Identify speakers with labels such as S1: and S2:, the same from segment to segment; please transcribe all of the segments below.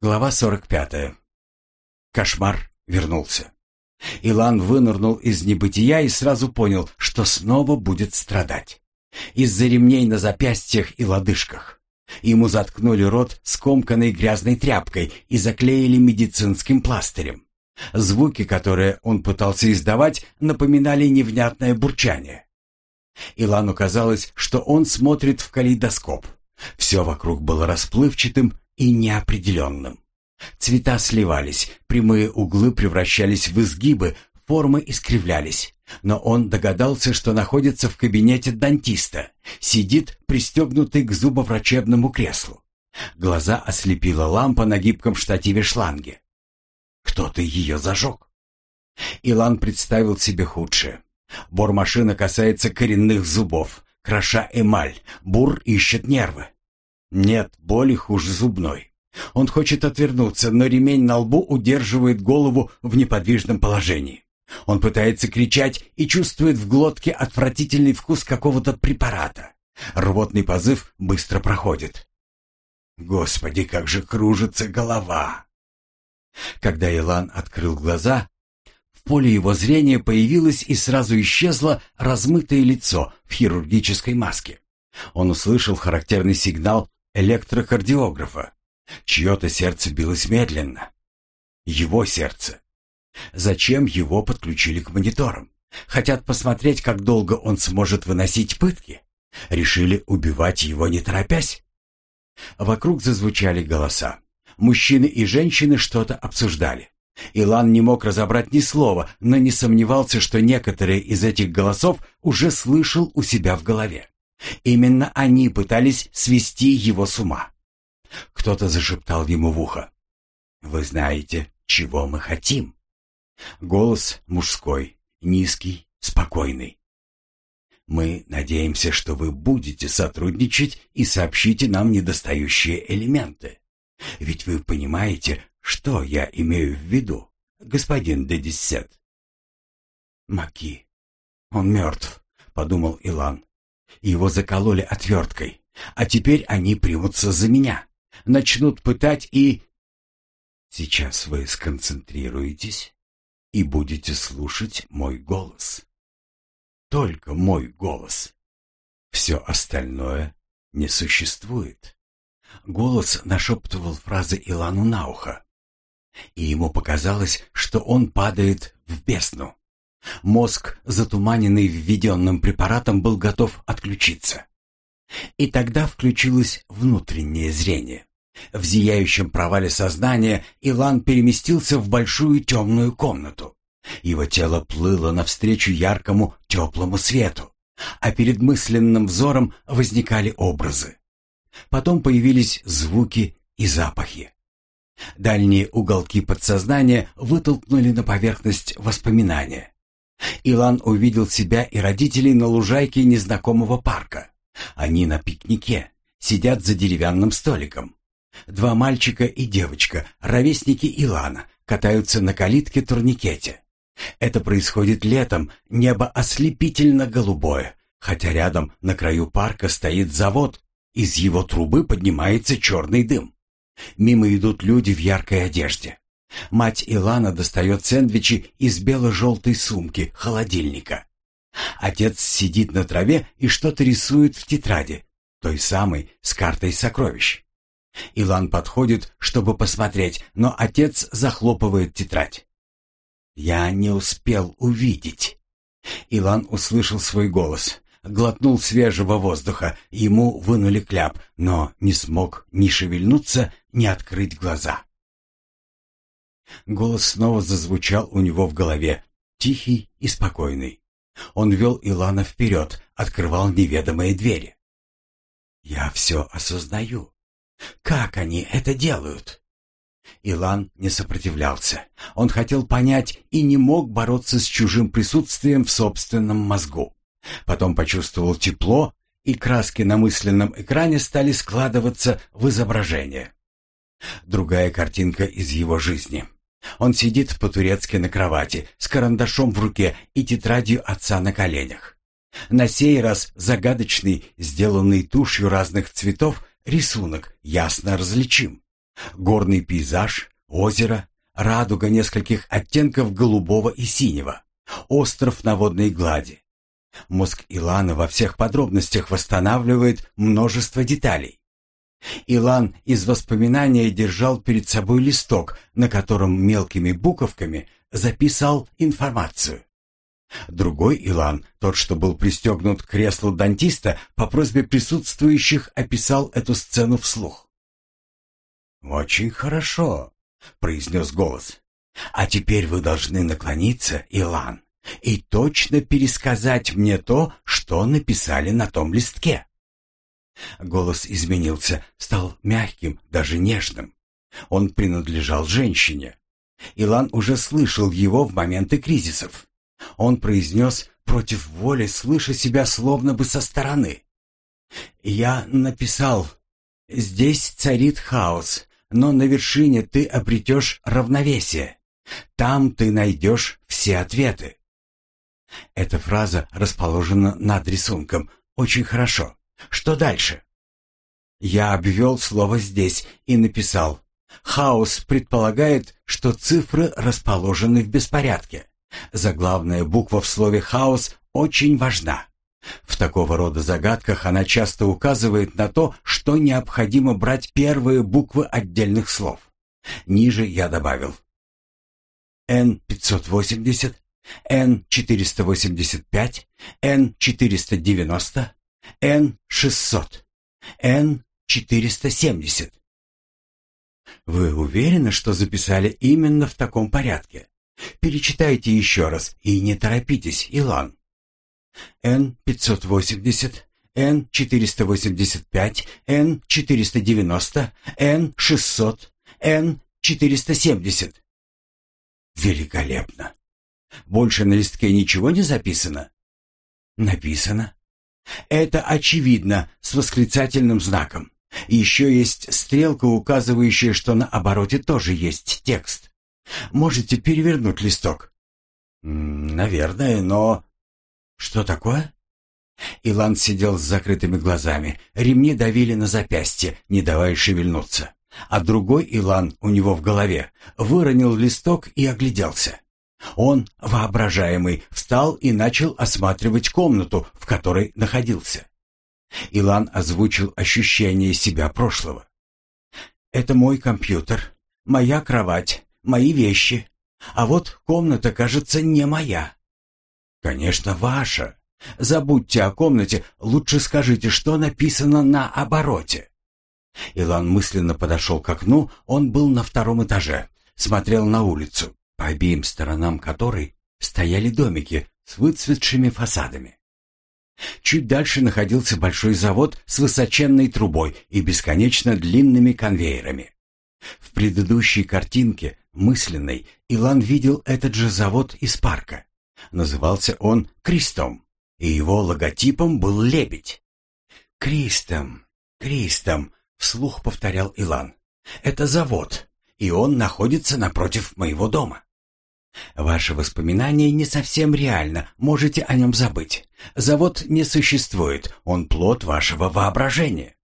S1: Глава 45. Кошмар вернулся. Илан вынырнул из небытия и сразу понял, что снова будет страдать. Из-за ремней на запястьях и лодыжках. Ему заткнули рот скомканной грязной тряпкой и заклеили медицинским пластырем. Звуки, которые он пытался издавать, напоминали невнятное бурчание. Илану казалось, что он смотрит в калейдоскоп. Все вокруг было расплывчатым и неопределенным. Цвета сливались, прямые углы превращались в изгибы, формы искривлялись. Но он догадался, что находится в кабинете дантиста, сидит пристегнутый к зубоврачебному креслу. Глаза ослепила лампа на гибком штативе шланге. Кто-то ее зажег. Илан представил себе худшее. Бормашина касается коренных зубов, кроша эмаль, бур ищет нервы. Нет боли хуже зубной. Он хочет отвернуться, но ремень на лбу удерживает голову в неподвижном положении. Он пытается кричать и чувствует в глотке отвратительный вкус какого-то препарата. Рвотный позыв быстро проходит. Господи, как же кружится голова! Когда Илан открыл глаза, в поле его зрения появилось и сразу исчезло размытое лицо в хирургической маске. Он услышал характерный сигнал электрокардиографа. Чье-то сердце билось медленно. Его сердце. Зачем его подключили к мониторам? Хотят посмотреть, как долго он сможет выносить пытки? Решили убивать его не торопясь? Вокруг зазвучали голоса. Мужчины и женщины что-то обсуждали. Илан не мог разобрать ни слова, но не сомневался, что некоторые из этих голосов уже слышал у себя в голове. Именно они пытались свести его с ума. Кто-то зашептал ему в ухо. «Вы знаете, чего мы хотим?» Голос мужской, низкий, спокойный. «Мы надеемся, что вы будете сотрудничать и сообщите нам недостающие элементы. Ведь вы понимаете, что я имею в виду, господин Дедиссет?» «Маки, он мертв», — подумал Илан. Его закололи отверткой, а теперь они примутся за меня, начнут пытать и... Сейчас вы сконцентрируетесь и будете слушать мой голос. Только мой голос. Все остальное не существует. Голос нашептывал фразы Илану на ухо. И ему показалось, что он падает в бездну. Мозг, затуманенный введенным препаратом, был готов отключиться. И тогда включилось внутреннее зрение. В зияющем провале сознания Илан переместился в большую темную комнату. Его тело плыло навстречу яркому теплому свету, а перед мысленным взором возникали образы. Потом появились звуки и запахи. Дальние уголки подсознания вытолкнули на поверхность воспоминания. Илан увидел себя и родителей на лужайке незнакомого парка. Они на пикнике, сидят за деревянным столиком. Два мальчика и девочка, ровесники Илана, катаются на калитке-турникете. Это происходит летом, небо ослепительно голубое, хотя рядом на краю парка стоит завод, из его трубы поднимается черный дым. Мимо идут люди в яркой одежде. Мать Илана достает сэндвичи из бело-желтой сумки холодильника. Отец сидит на траве и что-то рисует в тетради, той самой с картой сокровищ. Илан подходит, чтобы посмотреть, но отец захлопывает тетрадь. «Я не успел увидеть». Илан услышал свой голос, глотнул свежего воздуха, ему вынули кляп, но не смог ни шевельнуться, ни открыть глаза. Голос снова зазвучал у него в голове, тихий и спокойный. Он вел Илана вперед, открывал неведомые двери. «Я все осознаю. Как они это делают?» Илан не сопротивлялся. Он хотел понять и не мог бороться с чужим присутствием в собственном мозгу. Потом почувствовал тепло, и краски на мысленном экране стали складываться в изображение. Другая картинка из его жизни. Он сидит по-турецки на кровати, с карандашом в руке и тетрадью отца на коленях. На сей раз загадочный, сделанный тушью разных цветов, рисунок ясно различим. Горный пейзаж, озеро, радуга нескольких оттенков голубого и синего, остров на водной глади. Мозг Илана во всех подробностях восстанавливает множество деталей. Илан из воспоминания держал перед собой листок, на котором мелкими буковками записал информацию. Другой Илан, тот, что был пристегнут к креслу дантиста, по просьбе присутствующих описал эту сцену вслух. «Очень хорошо», — произнес голос. «А теперь вы должны наклониться, Илан, и точно пересказать мне то, что написали на том листке». Голос изменился, стал мягким, даже нежным. Он принадлежал женщине. Илан уже слышал его в моменты кризисов. Он произнес против воли, слыша себя словно бы со стороны. «Я написал, здесь царит хаос, но на вершине ты обретешь равновесие. Там ты найдешь все ответы». Эта фраза расположена над рисунком. Очень хорошо. Что дальше? Я обвел слово здесь и написал. Хаос предполагает, что цифры расположены в беспорядке. Заглавная буква в слове «хаос» очень важна. В такого рода загадках она часто указывает на то, что необходимо брать первые буквы отдельных слов. Ниже я добавил N580, N485, N490, N600, N470. Вы уверены, что записали именно в таком порядке? Перечитайте еще раз и не торопитесь, Илан. Н-580, Н-485, Н-490, Н-600, Н-470. Великолепно. Больше на листке ничего не записано? Написано. Это очевидно, с восклицательным знаком. Еще есть стрелка, указывающая, что на обороте тоже есть текст. Можете перевернуть листок? Наверное, но... Что такое? Илан сидел с закрытыми глазами. Ремни давили на запястье, не давая шевельнуться. А другой Илан у него в голове выронил листок и огляделся. Он, воображаемый, встал и начал осматривать комнату, в которой находился. Илан озвучил ощущение себя прошлого. «Это мой компьютер, моя кровать, мои вещи. А вот комната, кажется, не моя. Конечно, ваша. Забудьте о комнате, лучше скажите, что написано на обороте. Илан мысленно подошел к окну, он был на втором этаже, смотрел на улицу, по обеим сторонам которой стояли домики с выцветшими фасадами. Чуть дальше находился большой завод с высоченной трубой и бесконечно длинными конвейерами. В предыдущей картинке мысленной Илан видел этот же завод из парка. Назывался он Кристом, и его логотипом был лебедь. «Кристом, Кристом», — вслух повторял Илан. «Это завод, и он находится напротив моего дома». Ваше воспоминание не совсем реально, можете о нем забыть. Завод не существует, он плод вашего воображения.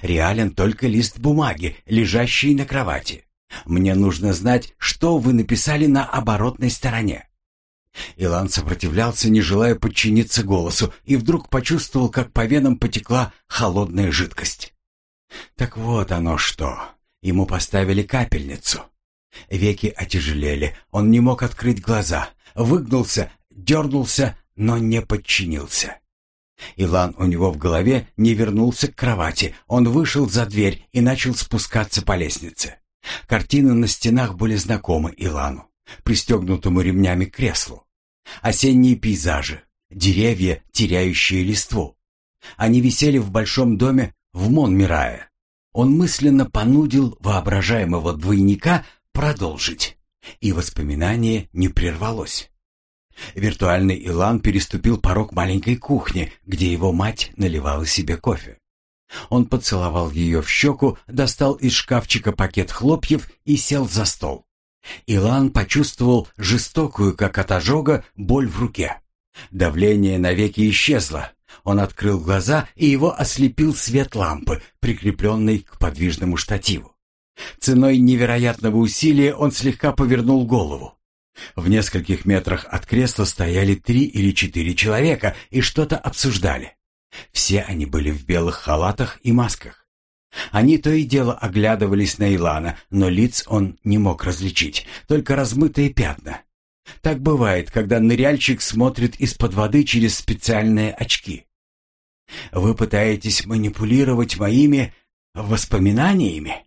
S1: Реален только лист бумаги, лежащий на кровати. Мне нужно знать, что вы написали на оборотной стороне». Илан сопротивлялся, не желая подчиниться голосу, и вдруг почувствовал, как по венам потекла холодная жидкость. Так вот оно что. Ему поставили капельницу. Веки отяжелели, он не мог открыть глаза, выгнулся, дернулся, но не подчинился. Илан у него в голове не вернулся к кровати, он вышел за дверь и начал спускаться по лестнице. Картины на стенах были знакомы Илану, пристегнутому ремнями к креслу. Осенние пейзажи, деревья, теряющие листву. Они висели в большом доме в Монмирае. Он мысленно понудил воображаемого двойника продолжить, и воспоминание не прервалось. Виртуальный Илан переступил порог маленькой кухни, где его мать наливала себе кофе. Он поцеловал ее в щеку, достал из шкафчика пакет хлопьев и сел за стол. Илан почувствовал жестокую, как от ожога, боль в руке. Давление навеки исчезло. Он открыл глаза, и его ослепил свет лампы, прикрепленной к подвижному штативу. Ценой невероятного усилия он слегка повернул голову. В нескольких метрах от кресла стояли три или четыре человека и что-то обсуждали. Все они были в белых халатах и масках. Они то и дело оглядывались на Илана, но лиц он не мог различить, только размытые пятна. Так бывает, когда ныряльщик смотрит из-под воды через специальные очки. Вы пытаетесь манипулировать моими воспоминаниями,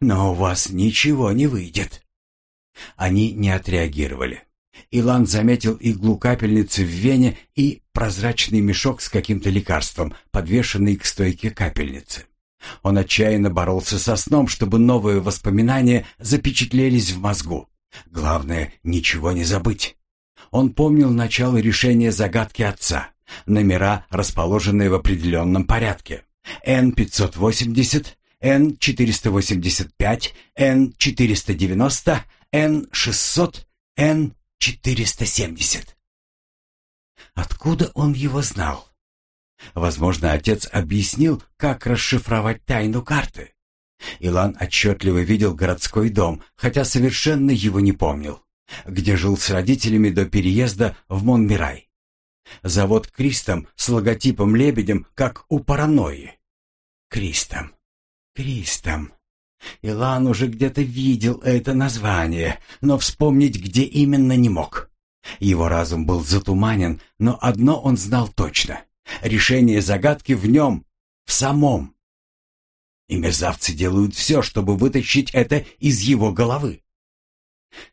S1: но у вас ничего не выйдет. Они не отреагировали. Илан заметил иглу капельницы в вене и прозрачный мешок с каким-то лекарством, подвешенный к стойке капельницы. Он отчаянно боролся со сном, чтобы новые воспоминания запечатлелись в мозгу. Главное, ничего не забыть. Он помнил начало решения загадки отца. Номера, расположенные в определенном порядке. Н-580, Н-485, Н-490, Н-600, Н-470. Откуда он его знал? Возможно, отец объяснил, как расшифровать тайну карты. Илан отчетливо видел городской дом, хотя совершенно его не помнил, где жил с родителями до переезда в Монмирай. Завод Кристом с логотипом лебедем, как у паранойи. Кристом. Кристом. Илан уже где-то видел это название, но вспомнить, где именно, не мог. Его разум был затуманен, но одно он знал точно. Решение загадки в нем, в самом. И мерзавцы делают все, чтобы вытащить это из его головы.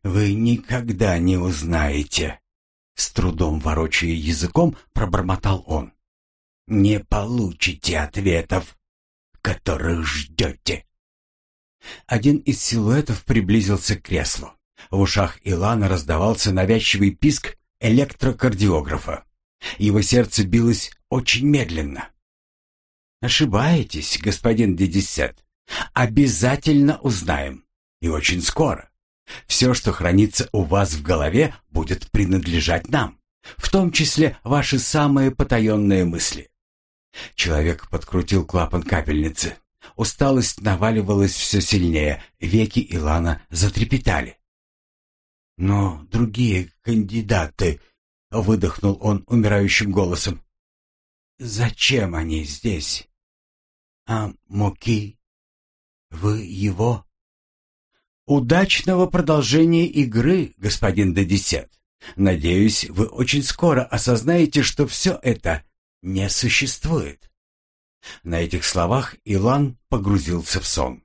S1: «Вы никогда не узнаете», — с трудом ворочая языком, пробормотал он. «Не получите ответов, которых ждете». Один из силуэтов приблизился к креслу. В ушах Илана раздавался навязчивый писк электрокардиографа. Его сердце билось очень медленно. «Ошибаетесь, господин Дедисет. Обязательно узнаем. И очень скоро. Все, что хранится у вас в голове, будет принадлежать нам, в том числе ваши самые потаенные мысли». Человек подкрутил клапан капельницы. Усталость наваливалась все сильнее, веки Илана затрепетали. «Но другие кандидаты...» — выдохнул он умирающим голосом. «Зачем они здесь? А Моки? Вы его?» «Удачного продолжения игры, господин Дедисет. Надеюсь, вы очень скоро осознаете, что все это не существует». На этих словах Илан погрузился в сон.